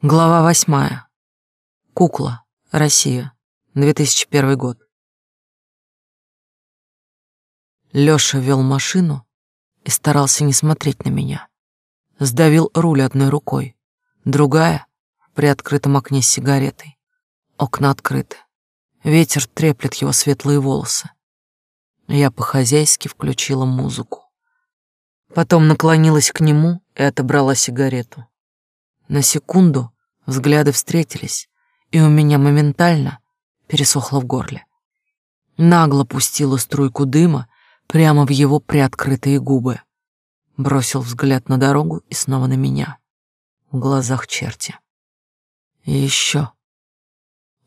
Глава восьмая. Кукла. Россия. 2001 год. Лёша вел машину и старался не смотреть на меня. Сдавил руль одной рукой, другая — при открытом окне с сигаретой. Окна открыты. Ветер треплет его светлые волосы. Я по-хозяйски включила музыку. Потом наклонилась к нему и отобрала сигарету. На секунду взгляды встретились, и у меня моментально пересохло в горле. Нагло пустила струйку дыма прямо в его приоткрытые губы. Бросил взгляд на дорогу и снова на меня. В глазах черти. И еще.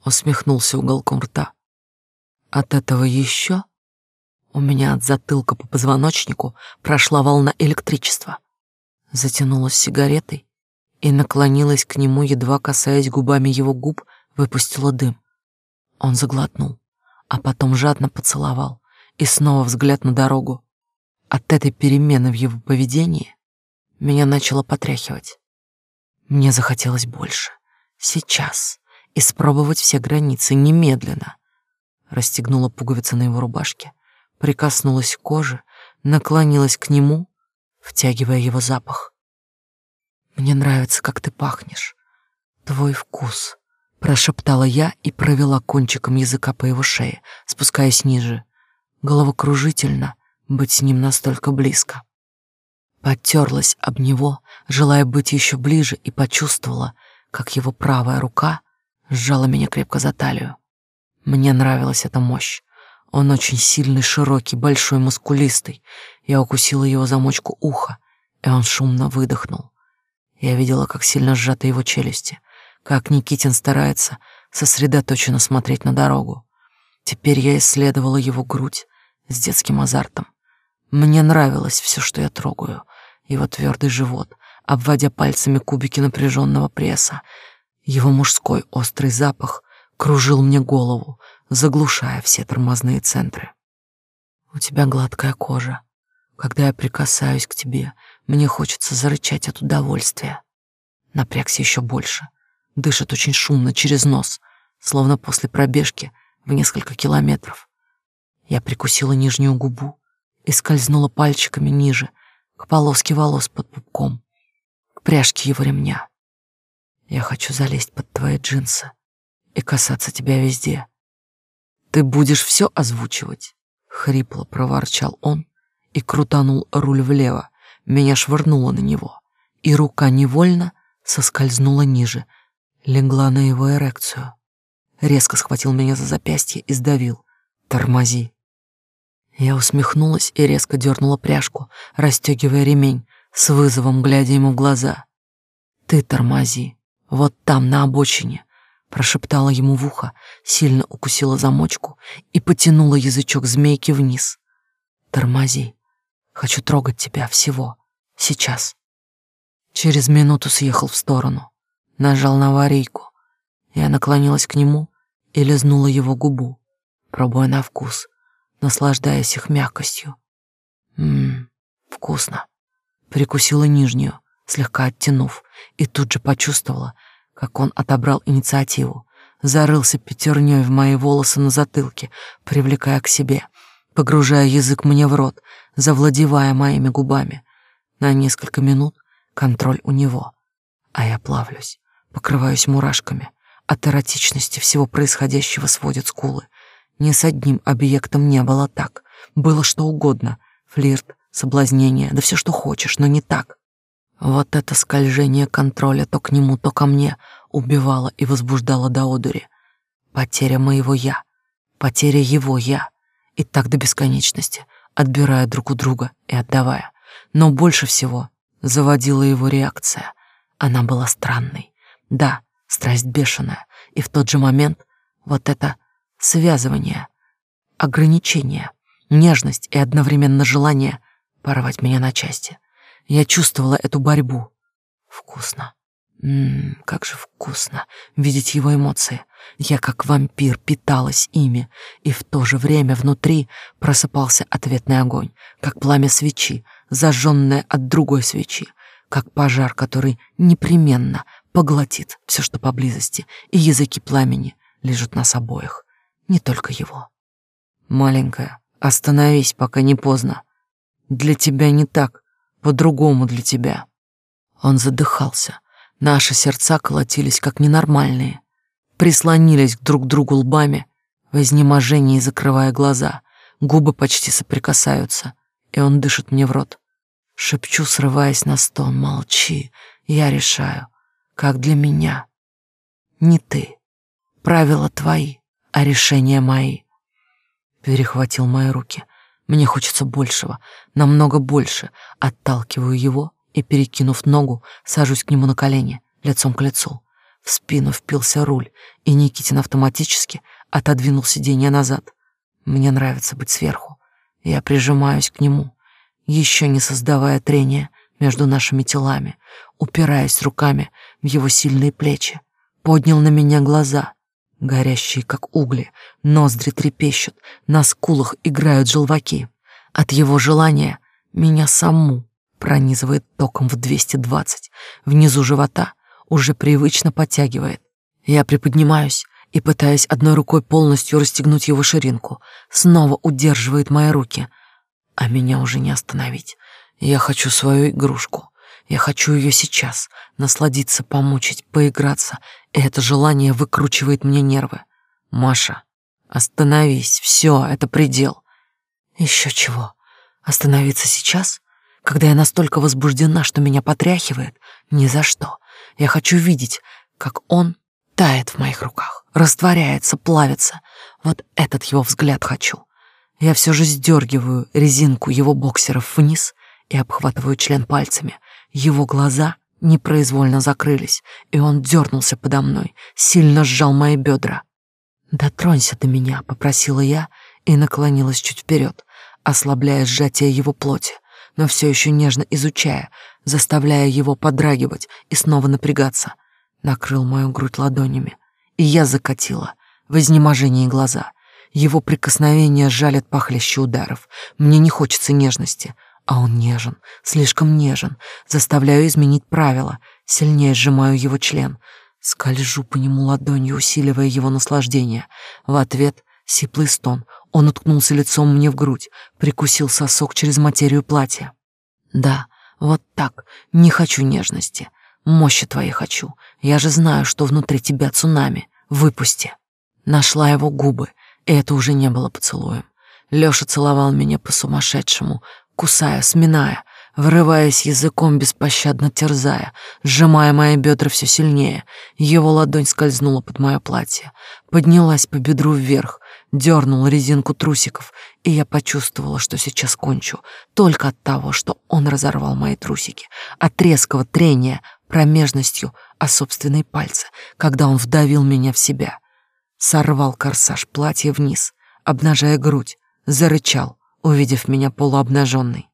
Усмехнулся уголком рта. От этого еще у меня от затылка по позвоночнику прошла волна электричества. Затянулась сигаретой и наклонилась к нему, едва касаясь губами его губ, выпустила дым. Он заглотнул, а потом жадно поцеловал, и снова взгляд на дорогу. От этой перемены в его поведении меня начало потряхивать. Мне захотелось больше. Сейчас. Испробовать все границы немедленно. Расстегнула пуговицы на его рубашке, прикоснулась к коже, наклонилась к нему, втягивая его запах. Мне нравится, как ты пахнешь. Твой вкус, прошептала я и провела кончиком языка по его шее, спускаясь ниже. Головокружительно быть с ним настолько близко. Подтерлась об него, желая быть еще ближе, и почувствовала, как его правая рука сжала меня крепко за талию. Мне нравилась эта мощь. Он очень сильный, широкий, большой, мускулистый. Я укусила его замочку уха, и он шумно выдохнул. Я видела, как сильно сжаты его челюсти, как Никитин старается сосредоточенно смотреть на дорогу. Теперь я исследовала его грудь с детским азартом. Мне нравилось все, что я трогаю. Его твердый живот, обводя пальцами кубики напряженного пресса. Его мужской острый запах кружил мне голову, заглушая все тормозные центры. У тебя гладкая кожа. Когда я прикасаюсь к тебе, мне хочется зарычать от удовольствия. Напрягся еще больше. Дышит очень шумно через нос, словно после пробежки в несколько километров. Я прикусила нижнюю губу и скользнула пальчиками ниже, к полоске волос под пупком, к пряжке его ремня. Я хочу залезть под твои джинсы и касаться тебя везде. Ты будешь все озвучивать, хрипло проворчал он и крутанул руль влево, меня швырнуло на него, и рука невольно соскользнула ниже, легла на его эрекцию. Резко схватил меня за запястье и сдавил. «Тормози!» Я усмехнулась и резко дернула пряжку, расстегивая ремень, с вызовом глядя ему в глаза. «Ты тормози! Вот там, на обочине!» Прошептала ему в ухо, сильно укусила замочку и потянула язычок змейки вниз. «Тормози!» Хочу трогать тебя всего. Сейчас. Через минуту съехал в сторону. Нажал на аварийку. Я наклонилась к нему и лизнула его губу, пробуя на вкус, наслаждаясь их мягкостью. Ммм, вкусно. Прикусила нижнюю, слегка оттянув, и тут же почувствовала, как он отобрал инициативу, зарылся пятерней в мои волосы на затылке, привлекая к себе, погружая язык мне в рот, завладевая моими губами. На несколько минут контроль у него, а я плавлюсь, покрываюсь мурашками. От эротичности всего происходящего сводят скулы. Ни с одним объектом не было так. Было что угодно. Флирт, соблазнение, да все, что хочешь, но не так. Вот это скольжение контроля то к нему, то ко мне убивало и возбуждало до одури. Потеря моего «я», потеря его «я». И так до бесконечности отбирая друг у друга и отдавая. Но больше всего заводила его реакция. Она была странной. Да, страсть бешеная. И в тот же момент вот это связывание, ограничение, нежность и одновременно желание порвать меня на части. Я чувствовала эту борьбу. Вкусно. Ммм, как же вкусно видеть его эмоции. Я как вампир питалась ими, и в то же время внутри просыпался ответный огонь, как пламя свечи, зажженное от другой свечи, как пожар, который непременно поглотит все, что поблизости, и языки пламени лежат нас обоих, не только его. Маленькая, остановись, пока не поздно. Для тебя не так, по-другому для тебя. Он задыхался. Наши сердца колотились как ненормальные. Прислонились друг к другу лбами, в изнеможении закрывая глаза. Губы почти соприкасаются, и он дышит мне в рот. Шепчу, срываясь на стон, молчи, я решаю, как для меня. Не ты. Правила твои, а решения мои. Перехватил мои руки. Мне хочется большего, намного больше. Отталкиваю его и, перекинув ногу, сажусь к нему на колени, лицом к лицу. В спину впился руль, и Никитин автоматически отодвинул сиденье назад. Мне нравится быть сверху. Я прижимаюсь к нему, еще не создавая трения между нашими телами, упираясь руками в его сильные плечи. Поднял на меня глаза, горящие как угли, ноздри трепещут, на скулах играют желваки. От его желания меня саму пронизывает током в 220, внизу живота уже привычно подтягивает. Я приподнимаюсь и, пытаясь одной рукой полностью расстегнуть его ширинку, снова удерживает мои руки, а меня уже не остановить. Я хочу свою игрушку. Я хочу ее сейчас, насладиться, помучить, поиграться, и это желание выкручивает мне нервы. Маша, остановись, все, это предел. Еще чего? Остановиться сейчас? Когда я настолько возбуждена, что меня потряхивает? Ни за что. Я хочу видеть, как он тает в моих руках, растворяется, плавится. Вот этот его взгляд хочу. Я все же сдергиваю резинку его боксеров вниз и обхватываю член пальцами. Его глаза непроизвольно закрылись, и он дернулся подо мной, сильно сжал мои бедра. «Дотронься до меня», — попросила я и наклонилась чуть вперед, ослабляя сжатие его плоти, но все еще нежно изучая, заставляя его подрагивать и снова напрягаться. Накрыл мою грудь ладонями, и я закатила в изнеможении глаза. Его прикосновения жалят похлеще ударов. Мне не хочется нежности, а он нежен, слишком нежен. Заставляю изменить правила, сильнее сжимаю его член, скольжу по нему ладонью, усиливая его наслаждение. В ответ сиплый стон. Он уткнулся лицом мне в грудь, прикусил сосок через материю платья. Да, вот так. Не хочу нежности. Мощи твоей хочу. Я же знаю, что внутри тебя цунами. Выпусти. Нашла его губы, и это уже не было поцелуем. Лёша целовал меня по-сумасшедшему, кусая, сминая, врываясь языком, беспощадно терзая, сжимая мои бедра все сильнее. Его ладонь скользнула под мое платье, поднялась по бедру вверх, дернула резинку трусиков, и я почувствовала, что сейчас кончу, только от того, что он разорвал мои трусики, от резкого трения промежностью о собственные пальцы, когда он вдавил меня в себя. Сорвал корсаж платья вниз, обнажая грудь, зарычал, увидев меня полуобнаженной.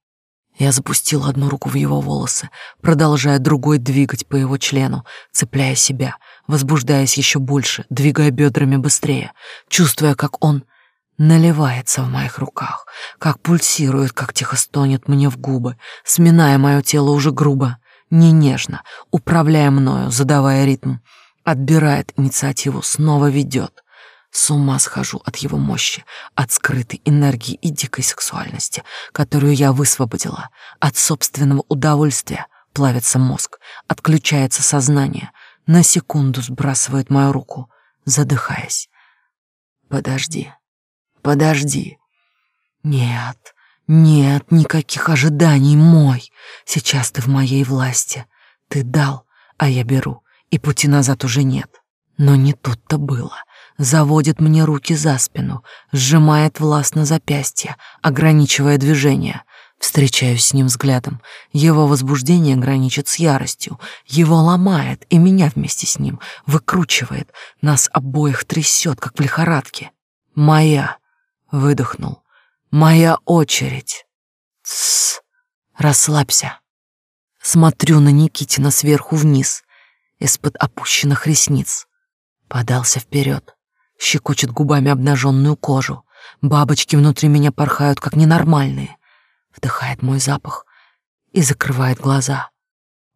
Я запустила одну руку в его волосы, продолжая другой двигать по его члену, цепляя себя, возбуждаясь еще больше, двигая бедрами быстрее, чувствуя, как он наливается в моих руках, как пульсирует, как тихо стонет мне в губы, сминая мое тело уже грубо, не нежно, управляя мною, задавая ритм, отбирает инициативу, снова ведет. С ума схожу от его мощи, от скрытой энергии и дикой сексуальности, которую я высвободила. От собственного удовольствия плавится мозг, отключается сознание, на секунду сбрасывает мою руку, задыхаясь. Подожди, подожди. Нет, нет никаких ожиданий, мой. Сейчас ты в моей власти. Ты дал, а я беру, и пути назад уже нет. Но не тут-то было заводит мне руки за спину, сжимает властно запястье, ограничивая движение. Встречаюсь с ним взглядом. Его возбуждение граничит с яростью. Его ломает, и меня вместе с ним выкручивает. Нас обоих трясет, как в лихорадке. «Моя!» — выдохнул. «Моя очередь!» «Тссс! Расслабься!» Смотрю на Никитина сверху вниз, из-под опущенных ресниц. Подался вперед щекочет губами обнаженную кожу. Бабочки внутри меня порхают, как ненормальные. Вдыхает мой запах и закрывает глаза.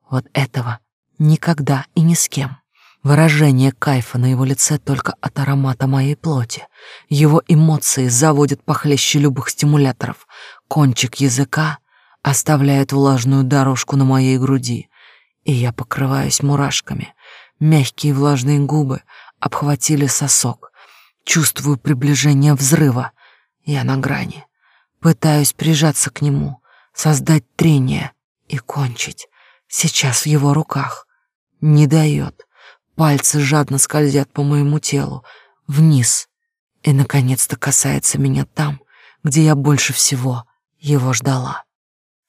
Вот этого Никогда и ни с кем. Выражение кайфа на его лице только от аромата моей плоти. Его эмоции заводят похлеще любых стимуляторов. Кончик языка оставляет влажную дорожку на моей груди, и я покрываюсь мурашками. Мягкие влажные губы обхватили сосок. Чувствую приближение взрыва. Я на грани. Пытаюсь прижаться к нему, создать трение и кончить. Сейчас в его руках. Не дает. Пальцы жадно скользят по моему телу, вниз, и, наконец-то, касается меня там, где я больше всего его ждала.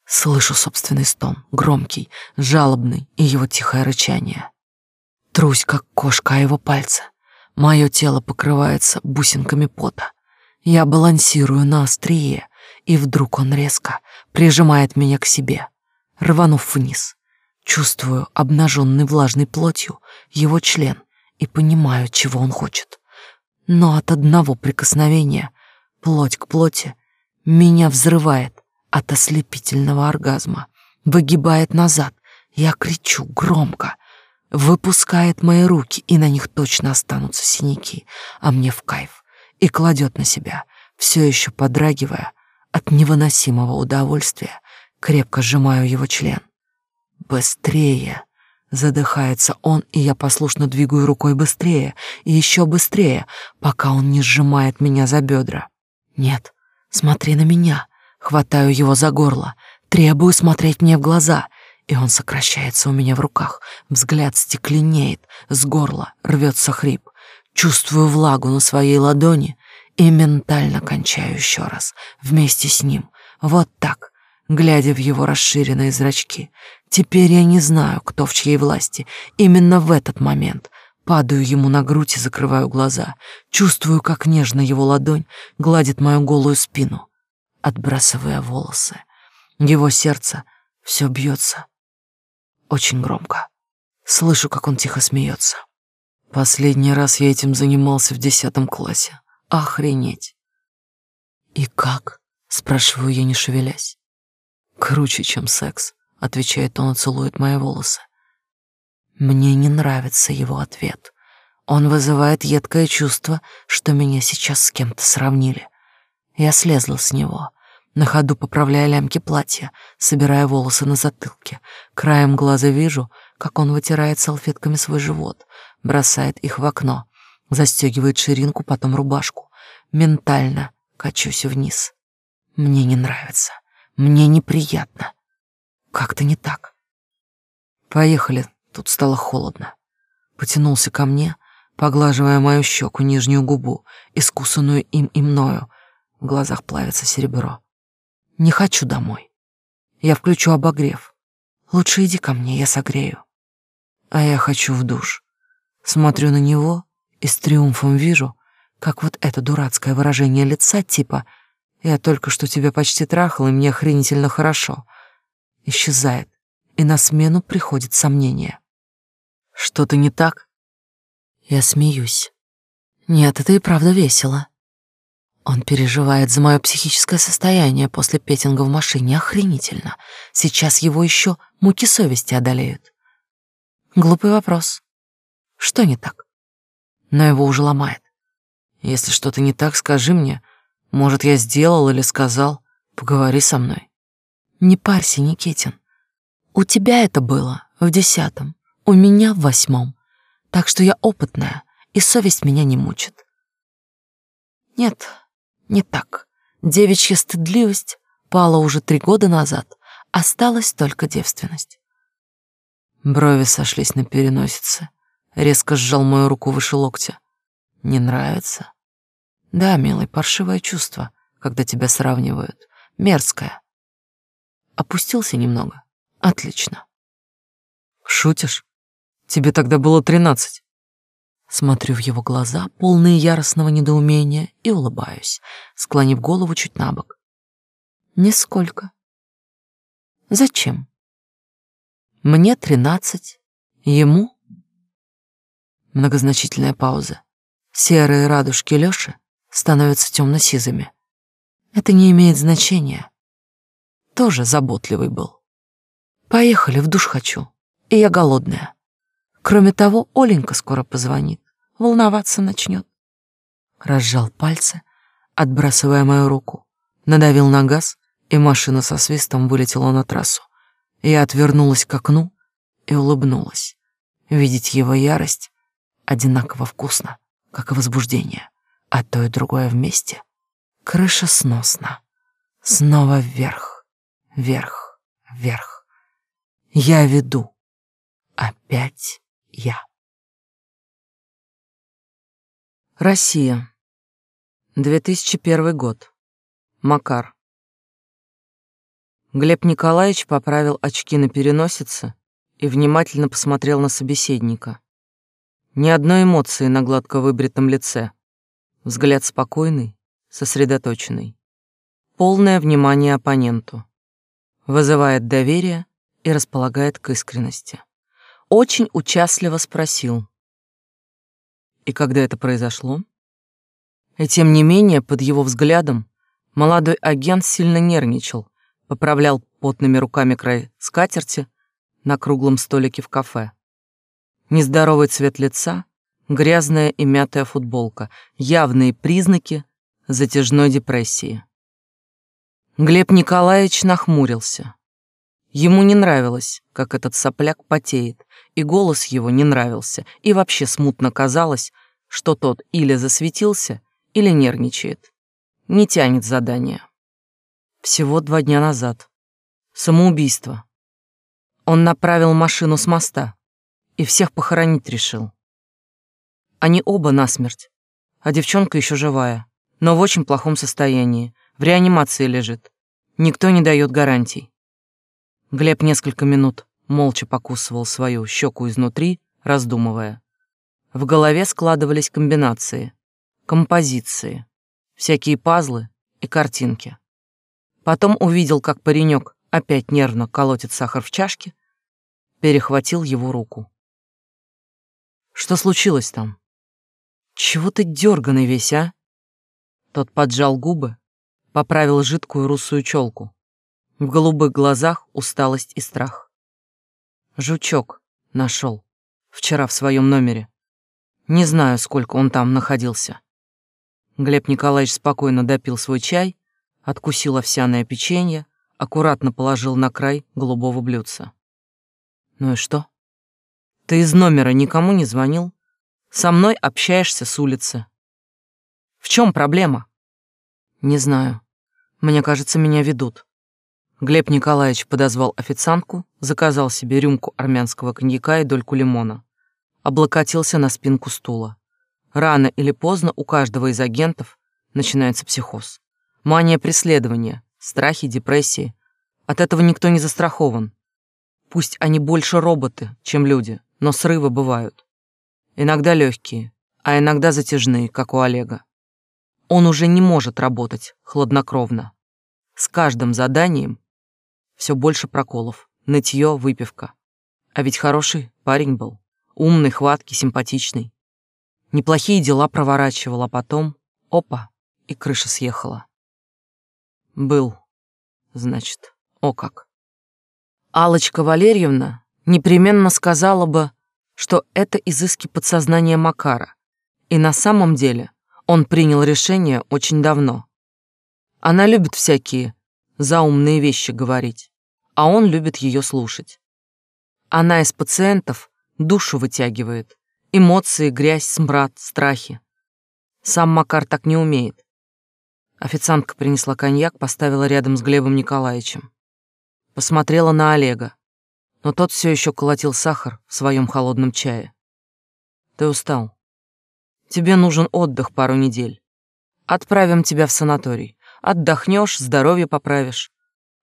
Слышу собственный стон, громкий, жалобный, и его тихое рычание. Трусь, как кошка, о его пальцы. Мое тело покрывается бусинками пота. Я балансирую на острие, и вдруг он резко прижимает меня к себе, рванув вниз. Чувствую обнаженный влажной плотью его член и понимаю, чего он хочет. Но от одного прикосновения, плоть к плоти, меня взрывает от ослепительного оргазма, выгибает назад. Я кричу громко, выпускает мои руки, и на них точно останутся синяки, а мне в кайф, и кладет на себя, все еще подрагивая от невыносимого удовольствия, крепко сжимаю его член. Быстрее! Задыхается он, и я послушно двигаю рукой быстрее и еще быстрее, пока он не сжимает меня за бедра. Нет, смотри на меня. Хватаю его за горло, требую смотреть мне в глаза, и он сокращается у меня в руках. Взгляд стекленеет, с горла рвется хрип. Чувствую влагу на своей ладони и ментально кончаю еще раз, вместе с ним. Вот так, глядя в его расширенные зрачки. Теперь я не знаю, кто в чьей власти. Именно в этот момент падаю ему на грудь и закрываю глаза. Чувствую, как нежно его ладонь гладит мою голую спину, отбрасывая волосы. Его сердце все бьется очень громко. Слышу, как он тихо смеется. Последний раз я этим занимался в десятом классе. Охренеть. «И как?» — спрашиваю я, не шевелясь. «Круче, чем секс отвечает он и целует мои волосы. Мне не нравится его ответ. Он вызывает едкое чувство, что меня сейчас с кем-то сравнили. Я слезла с него, на ходу поправляя лямки платья, собирая волосы на затылке. Краем глаза вижу, как он вытирает салфетками свой живот, бросает их в окно, застегивает ширинку, потом рубашку. Ментально качусь вниз. Мне не нравится. Мне неприятно. Как-то не так. Поехали, тут стало холодно. Потянулся ко мне, поглаживая мою щеку, нижнюю губу, искусанную им и мною. В глазах плавится серебро. Не хочу домой. Я включу обогрев. Лучше иди ко мне, я согрею. А я хочу в душ. Смотрю на него и с триумфом вижу, как вот это дурацкое выражение лица типа «Я только что тебя почти трахал, и мне охренительно хорошо», исчезает, и на смену приходит сомнение. Что-то не так? Я смеюсь. Нет, это и правда весело. Он переживает за мое психическое состояние после петинга в машине. Охренительно. Сейчас его еще муки совести одолеют. Глупый вопрос. Что не так? Но его уже ломает. Если что-то не так, скажи мне. Может, я сделал или сказал. Поговори со мной. Не парься, Никитин. У тебя это было в десятом, у меня в восьмом. Так что я опытная, и совесть меня не мучит. Нет, не так. Девичья стыдливость пала уже три года назад. Осталась только девственность. Брови сошлись на переносице. Резко сжал мою руку выше локтя. Не нравится? Да, милый, паршивое чувство, когда тебя сравнивают. Мерзкое. Опустился немного. Отлично. Шутишь? Тебе тогда было тринадцать. Смотрю в его глаза, полные яростного недоумения, и улыбаюсь, склонив голову чуть на бок. Нисколько. Зачем? Мне тринадцать, ему... Многозначительная пауза. Серые радужки Лёши становятся темно-сизыми. Это не имеет значения тоже заботливый был. Поехали, в душ хочу, и я голодная. Кроме того, Оленька скоро позвонит, волноваться начнет. Разжал пальцы, отбрасывая мою руку, надавил на газ, и машина со свистом вылетела на трассу. Я отвернулась к окну и улыбнулась. Видеть его ярость одинаково вкусно, как и возбуждение, а то и другое вместе. Крыша сносна. Снова вверх, вверх, вверх. Я веду. Опять я. Россия. 2001 год. Макар. Глеб Николаевич поправил очки на переносице и внимательно посмотрел на собеседника. Ни одной эмоции на гладко выбритом лице. Взгляд спокойный, сосредоточенный. Полное внимание оппоненту. Вызывает доверие и располагает к искренности. Очень участливо спросил. И когда это произошло? И тем не менее, под его взглядом, молодой агент сильно нервничал, поправлял потными руками край скатерти, на круглом столике в кафе. Нездоровый цвет лица, грязная и мятая футболка, явные признаки затяжной депрессии. Глеб Николаевич нахмурился. Ему не нравилось, как этот сопляк потеет, и голос его не нравился, и вообще смутно казалось, что тот или засветился, или нервничает. Не тянет задание. Всего два дня назад. Самоубийство. Он направил машину с моста и всех похоронить решил. Они оба насмерть, а девчонка еще живая, но в очень плохом состоянии, в реанимации лежит. Никто не дает гарантий. Глеб несколько минут молча покусывал свою щеку изнутри, раздумывая. В голове складывались комбинации, композиции, всякие пазлы и картинки. Потом увидел, как паренек опять нервно колотит сахар в чашке, перехватил его руку. «Что случилось там? Чего ты дерганый весь, а?» Тот поджал губы, поправил жидкую русую челку. В голубых глазах усталость и страх. Жучок нашел вчера в своем номере. Не знаю, сколько он там находился. Глеб Николаевич спокойно допил свой чай, откусил овсяное печенье, аккуратно положил на край голубого блюдца. «Ну и что? Ты из номера никому не звонил? Со мной общаешься с улицы. В чем проблема?» «Не знаю. Мне кажется, меня ведут». Глеб Николаевич подозвал официантку, заказал себе рюмку армянского коньяка и дольку лимона. Облокотился на спинку стула. Рано или поздно у каждого из агентов начинается психоз. Мания преследования, страхи, депрессии. От этого никто не застрахован. Пусть они больше роботы, чем люди, но срывы бывают. Иногда легкие, а иногда затяжные, как у Олега. Он уже не может работать хладнокровно. С каждым заданием все больше проколов, нытье, выпивка. А ведь хороший парень был. Умный, хваткий, симпатичный. Неплохие дела проворачивал, а потом — опа, и крыша съехала. Был, значит, о как. алочка Валерьевна непременно сказала бы, что это изыски подсознания Макара, и на самом деле он принял решение очень давно. Она любит всякие заумные вещи говорить, а он любит ее слушать. Она из пациентов душу вытягивает, эмоции, грязь, смрад, страхи. Сам Макар так не умеет. Официантка принесла коньяк, поставила рядом с Глебом Николаевичем. Посмотрела на Олега, но тот все еще колотил сахар в своем холодном чае. Ты устал. Тебе нужен отдых пару недель. Отправим тебя в санаторий. Отдохнешь, здоровье поправишь.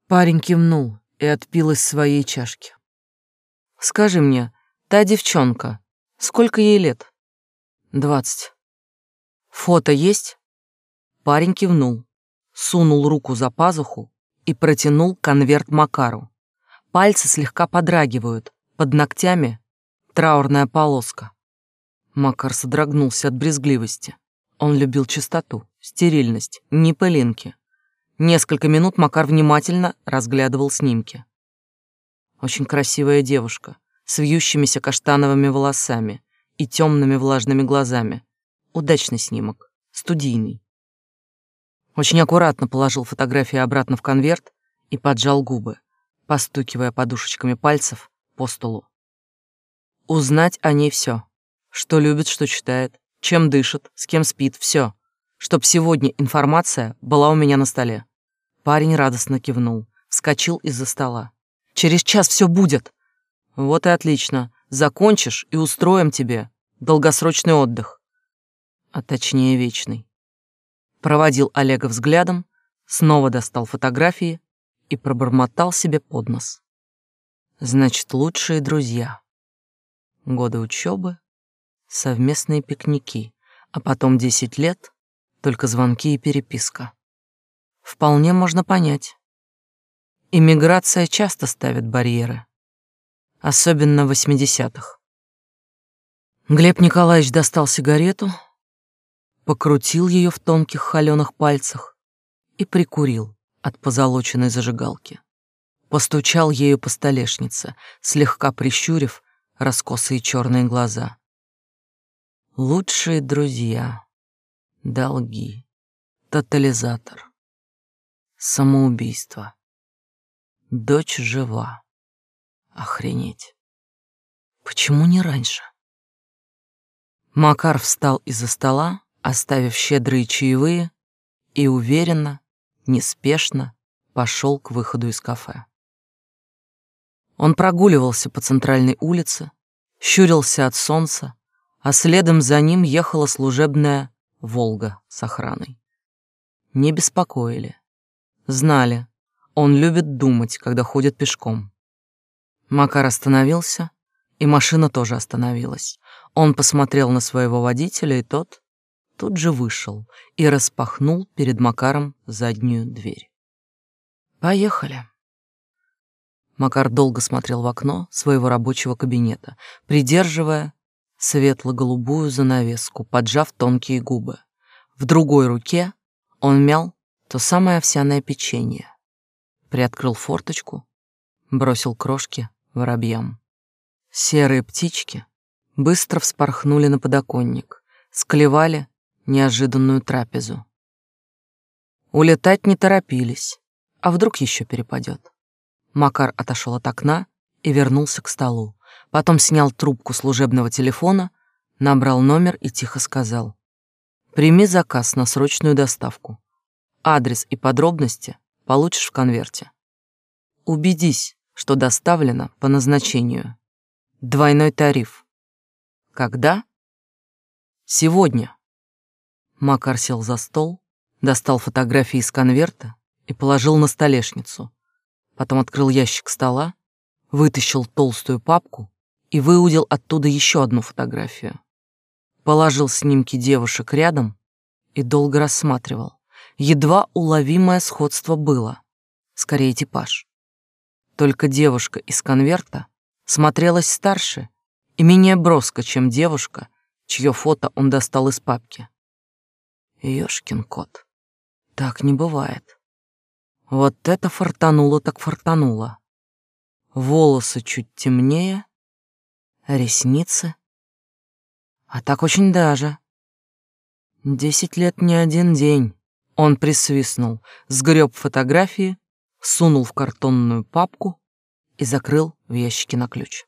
Парень кивнул и отпил из своей чашки. Скажи мне, та девчонка, сколько ей лет? Двадцать. Фото есть? Парень кивнул, сунул руку за пазуху и протянул конверт Макару. Пальцы слегка подрагивают, под ногтями траурная полоска. Макар содрогнулся от брезгливости. Он любил чистоту, стерильность, не пылинки. Несколько минут Макар внимательно разглядывал снимки. Очень красивая девушка, с вьющимися каштановыми волосами и темными влажными глазами. Удачный снимок, студийный. Очень аккуратно положил фотографии обратно в конверт и поджал губы, постукивая подушечками пальцев по столу. Узнать о ней все. Что любит, что читает, чем дышит, с кем спит, все. Чтоб сегодня информация была у меня на столе. Парень радостно кивнул, вскочил из-за стола. «Через час все будет!» «Вот и отлично. Закончишь и устроим тебе долгосрочный отдых. А точнее, вечный». Проводил Олега взглядом, снова достал фотографии и пробормотал себе под нос. «Значит, лучшие друзья. Годы учебы, совместные пикники, а потом десять лет, только звонки и переписка. Вполне можно понять. Иммиграция часто ставит барьеры, особенно в 80-х. Глеб Николаевич достал сигарету, покрутил ее в тонких холеных пальцах и прикурил от позолоченной зажигалки. Постучал ею по столешнице, слегка прищурив раскосые черные глаза. Лучшие друзья, долги, тотализатор, самоубийство. Дочь жива. Охренеть. Почему не раньше? Макар встал из-за стола, оставив щедрые чаевые, и уверенно, неспешно пошел к выходу из кафе. Он прогуливался по центральной улице, щурился от солнца, а следом за ним ехала служебная «Волга» с охраной. Не беспокоили. Знали, он любит думать, когда ходит пешком. Макар остановился, и машина тоже остановилась. Он посмотрел на своего водителя, и тот тут же вышел и распахнул перед Макаром заднюю дверь. «Поехали». Макар долго смотрел в окно своего рабочего кабинета, придерживая светло-голубую занавеску, поджав тонкие губы. В другой руке он мял то самое овсяное печенье. Приоткрыл форточку, бросил крошки воробьям. Серые птички быстро вспорхнули на подоконник, склевали неожиданную трапезу. Улетать не торопились, а вдруг еще перепадет. Макар отошел от окна и вернулся к столу. Потом снял трубку служебного телефона, набрал номер и тихо сказал. «Прими заказ на срочную доставку. Адрес и подробности получишь в конверте. Убедись, что доставлено по назначению. Двойной тариф. Когда? Сегодня. Макар сел за стол, достал фотографии из конверта и положил на столешницу. Потом открыл ящик стола, вытащил толстую папку и выудил оттуда еще одну фотографию. Положил снимки девушек рядом и долго рассматривал. Едва уловимое сходство было. Скорее типаж. Только девушка из конверта смотрелась старше и менее броско, чем девушка, чье фото он достал из папки. Ёшкин кот. Так не бывает. Вот это фартануло так фартануло. Волосы чуть темнее, ресницы. А так очень даже. Десять лет не один день. Он присвистнул, сгреб фотографии, сунул в картонную папку и закрыл в ящике на ключ.